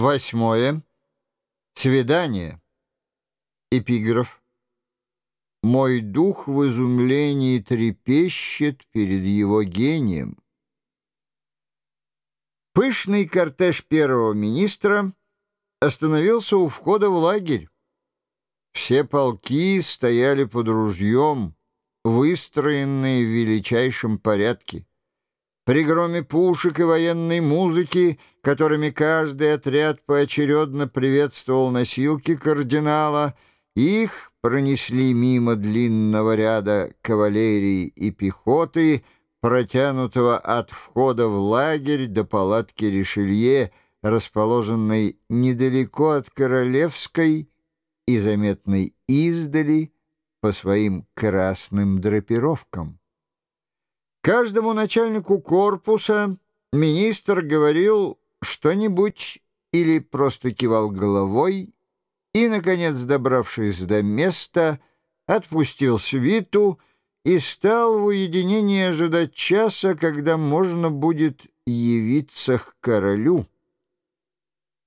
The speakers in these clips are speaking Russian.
Восьмое. Свидание. Эпиграф. Мой дух в изумлении трепещет перед его гением. Пышный кортеж первого министра остановился у входа в лагерь. Все полки стояли под ружьем, выстроенные в величайшем порядке. При громе пушек и военной музыки, которыми каждый отряд поочередно приветствовал носилки кардинала, их пронесли мимо длинного ряда кавалерии и пехоты, протянутого от входа в лагерь до палатки Ришелье, расположенной недалеко от Королевской и заметной издали по своим красным драпировкам. Каждому начальнику корпуса министр говорил что-нибудь или просто кивал головой и, наконец, добравшись до места, отпустил свиту и стал в уединении ожидать часа, когда можно будет явиться к королю.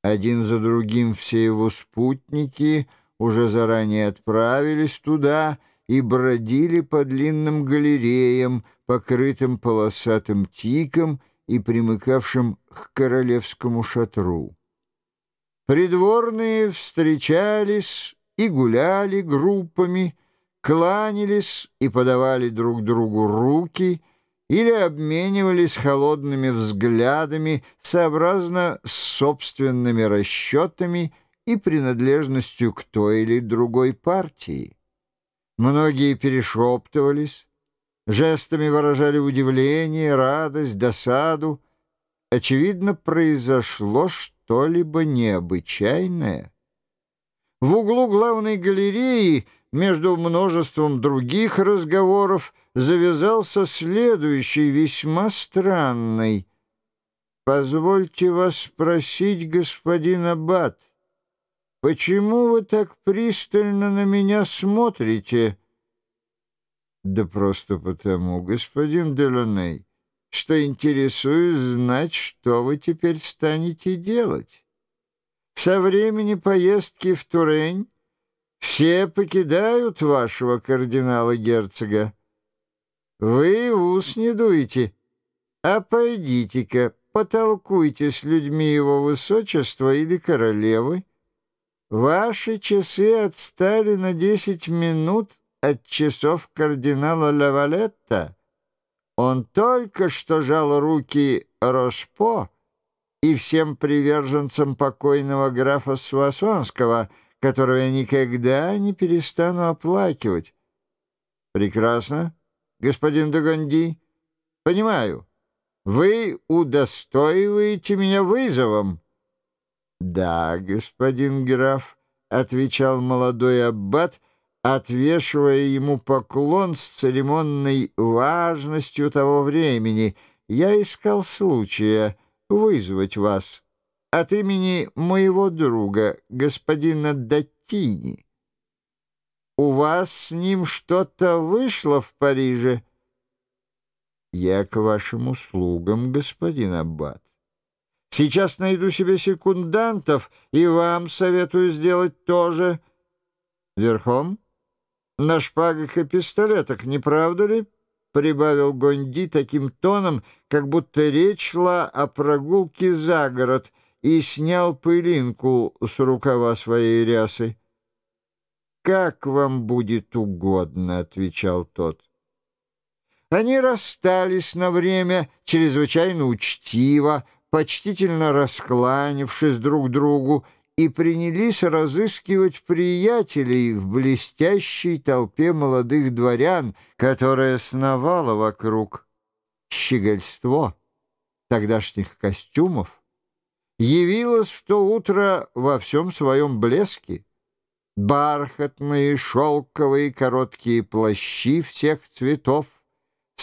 Один за другим все его спутники уже заранее отправились туда и бродили по длинным галереям, покрытым полосатым тиком и примыкавшим к королевскому шатру. Придворные встречались и гуляли группами, кланялись и подавали друг другу руки или обменивались холодными взглядами сообразно с собственными расчетами и принадлежностью к той или другой партии. Многие перешептывались, жестами выражали удивление, радость, досаду. Очевидно, произошло что-либо необычайное. В углу главной галереи между множеством других разговоров завязался следующий, весьма странный. «Позвольте вас спросить, господин Аббат, почему вы так пристально на меня смотрите?» Да просто потому, господин Деланей, что интересуюсь знать, что вы теперь станете делать. Со времени поездки в Турень все покидают вашего кардинала-герцога. Вы ус не дуете, а пойдите-ка, потолкуйте с людьми его высочества или королевы. Ваши часы отстали на десять минут — от часов кардинала Лавалетта. Он только что жал руки Рошпо и всем приверженцам покойного графа Суассонского, которого я никогда не перестану оплакивать. Прекрасно, господин Дагонди. Понимаю, вы удостоиваете меня вызовом. Да, господин граф, — отвечал молодой аббат, — отвешивая ему поклон с церемонной важностью того времени, я искал случая вызвать вас от имени моего друга, господина Даттини. У вас с ним что-то вышло в Париже? Я к вашим услугам, господин Аббат. Сейчас найду себе секундантов, и вам советую сделать то же. Верхом? на шпагах и пистолетах, не правда ли?» — прибавил Гонди таким тоном, как будто речь шла о прогулке за город, и снял пылинку с рукава своей рясы. «Как вам будет угодно», — отвечал тот. Они расстались на время чрезвычайно учтиво, почтительно раскланившись друг другу, и принялись разыскивать приятелей в блестящей толпе молодых дворян, которая сновала вокруг. Щегольство тогдашних костюмов явилось в то утро во всем своем блеске. Бархатные, шелковые, короткие плащи всех цветов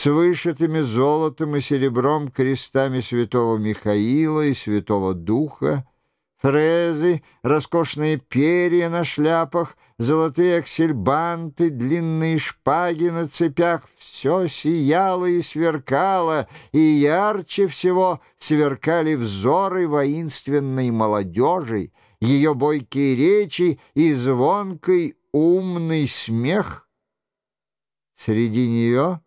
с вышитыми золотом и серебром крестами святого Михаила и святого Духа, фрезы, роскошные перья на шляпах, золотые аксельбанты, длинные шпаги на цепях — все сияло и сверкало, и ярче всего сверкали взоры воинственной молодежи, ее бойкие речи и звонкий умный смех. Среди нее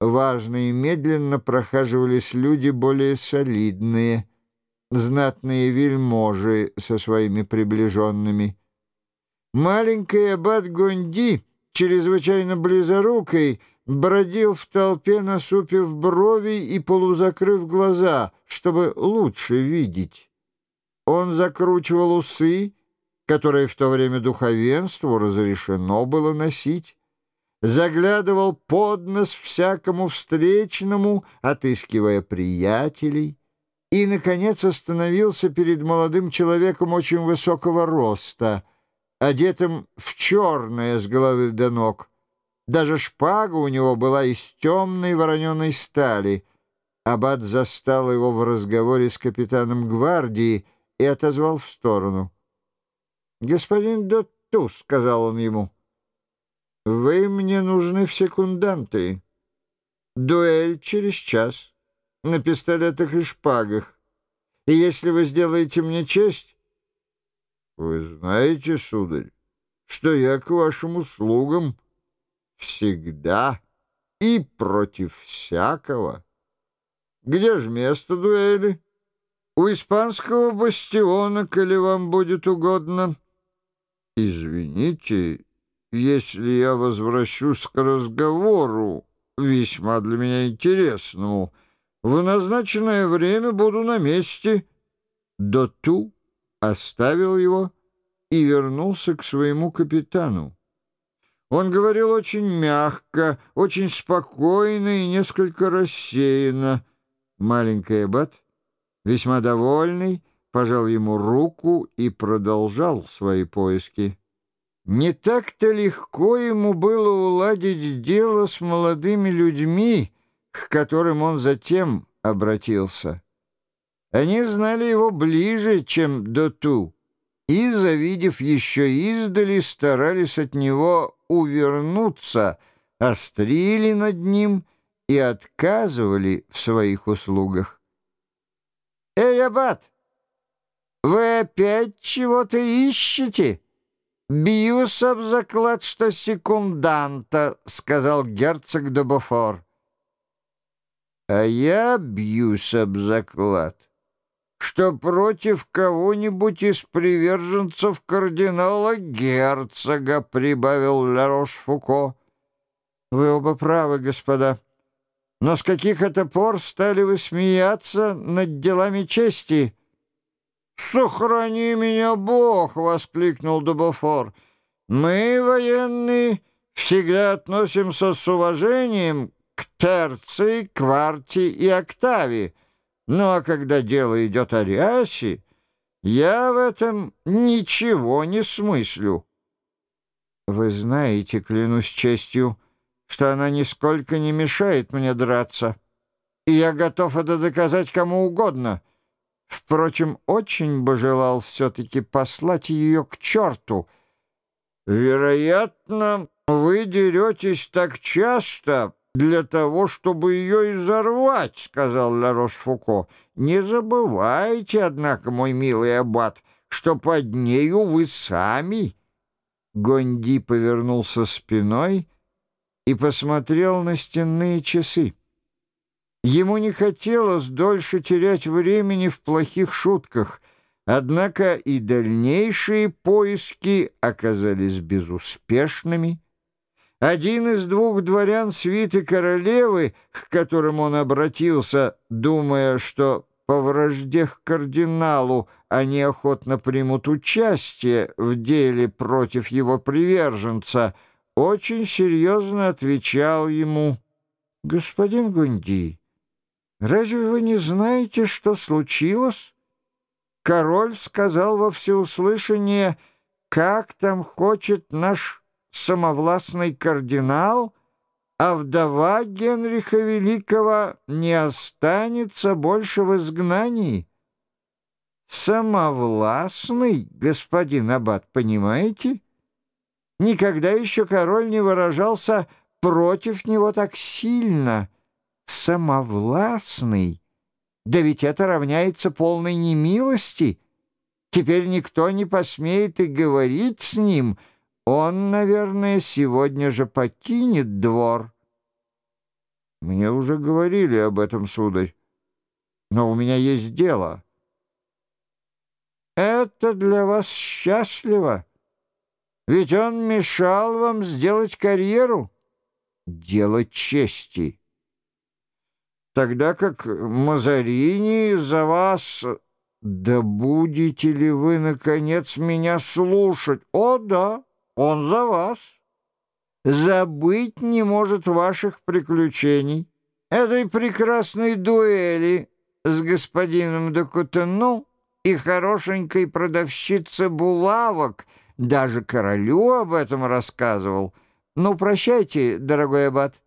важно и медленно прохаживались люди более солидные, знатные вельможи со своими приближенными. Маленький аббат Гонди, чрезвычайно близорукой, бродил в толпе, насупив брови и полузакрыв глаза, чтобы лучше видеть. Он закручивал усы, которые в то время духовенству разрешено было носить, заглядывал под нос всякому встречному, отыскивая приятелей, и, наконец, остановился перед молодым человеком очень высокого роста, одетым в черное с головы до ног. Даже шпага у него была из темной вороненой стали. Аббат застал его в разговоре с капитаном гвардии и отозвал в сторону. «Господин Дотту», — сказал он ему, — «вы мне нужны в секунданты. Дуэль через час» на пистолетах и шпагах. И если вы сделаете мне честь... Вы знаете, сударь, что я к вашим услугам всегда и против всякого. Где же место дуэли? У испанского бастиона, коли вам будет угодно. Извините, если я возвращусь к разговору, весьма для меня интересному, — в назначенное время буду на месте. Доту оставил его и вернулся к своему капитану. Он говорил очень мягко, очень спокойно и несколько рассеянно. Маленький аббат, весьма довольный, пожал ему руку и продолжал свои поиски. Не так-то легко ему было уладить дело с молодыми людьми, к которым он затем обратился. Они знали его ближе, чем до ту, и, завидев еще издали, старались от него увернуться, острили над ним и отказывали в своих услугах. «Эй, аббат, вы опять чего-то ищете?» «Бьюсь об заклад, что секунданта», — сказал герцог де Бофор. А я бьюсь об заклад, что против кого-нибудь из приверженцев кардинала герцога, прибавил Ларош-Фуко. Вы оба правы, господа. Но с каких это пор стали вы смеяться над делами чести? «Сохрани меня, Бог!» — воскликнул Дубофор. «Мы, военные, всегда относимся с уважением к терции, кварте и октаве. Ну а когда дело идет о рясе, я в этом ничего не смыслю. Вы знаете, клянусь честью, что она нисколько не мешает мне драться, и я готов это доказать кому угодно. Впрочем, очень бы желал все-таки послать ее к черту. Вероятно, вы деретесь так часто, для того, чтобы ее изорвать», — сказал Ларош-Фуко. «Не забывайте, однако, мой милый аббат, что под нею вы сами». Гонди повернулся спиной и посмотрел на стенные часы. Ему не хотелось дольше терять времени в плохих шутках, однако и дальнейшие поиски оказались безуспешными. Один из двух дворян свиты королевы, к которым он обратился, думая, что по вражде к кардиналу они охотно примут участие в деле против его приверженца, очень серьезно отвечал ему, «Господин Гунди, разве вы не знаете, что случилось?» Король сказал во всеуслышание, «Как там хочет наш самовластный кардинал, а вдова Генриха Великого не останется больше в изгнании. Самовластный, господин Аббат, понимаете? Никогда еще король не выражался против него так сильно, самовластный. Да ведь это равняется полной немилости. Теперь никто не посмеет и говорить с ним. Он, наверное, сегодня же покинет двор. Мне уже говорили об этом, сударь. Но у меня есть дело. Это для вас счастливо. Ведь он мешал вам сделать карьеру. Дело чести. Тогда как Мазарини за вас... Да будете ли вы, наконец, меня слушать? О, да, он за вас. Забыть не может ваших приключений. Этой прекрасной дуэли с господином де и хорошенькой продавщице булавок. Даже королю об этом рассказывал. Ну, прощайте, дорогой аббат.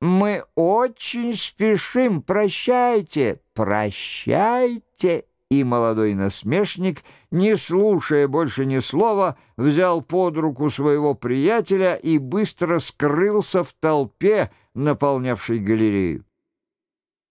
Мы очень спешим. Прощайте, прощайте. И молодой насмешник, не слушая больше ни слова, взял под руку своего приятеля и быстро скрылся в толпе, наполнявшей галерею.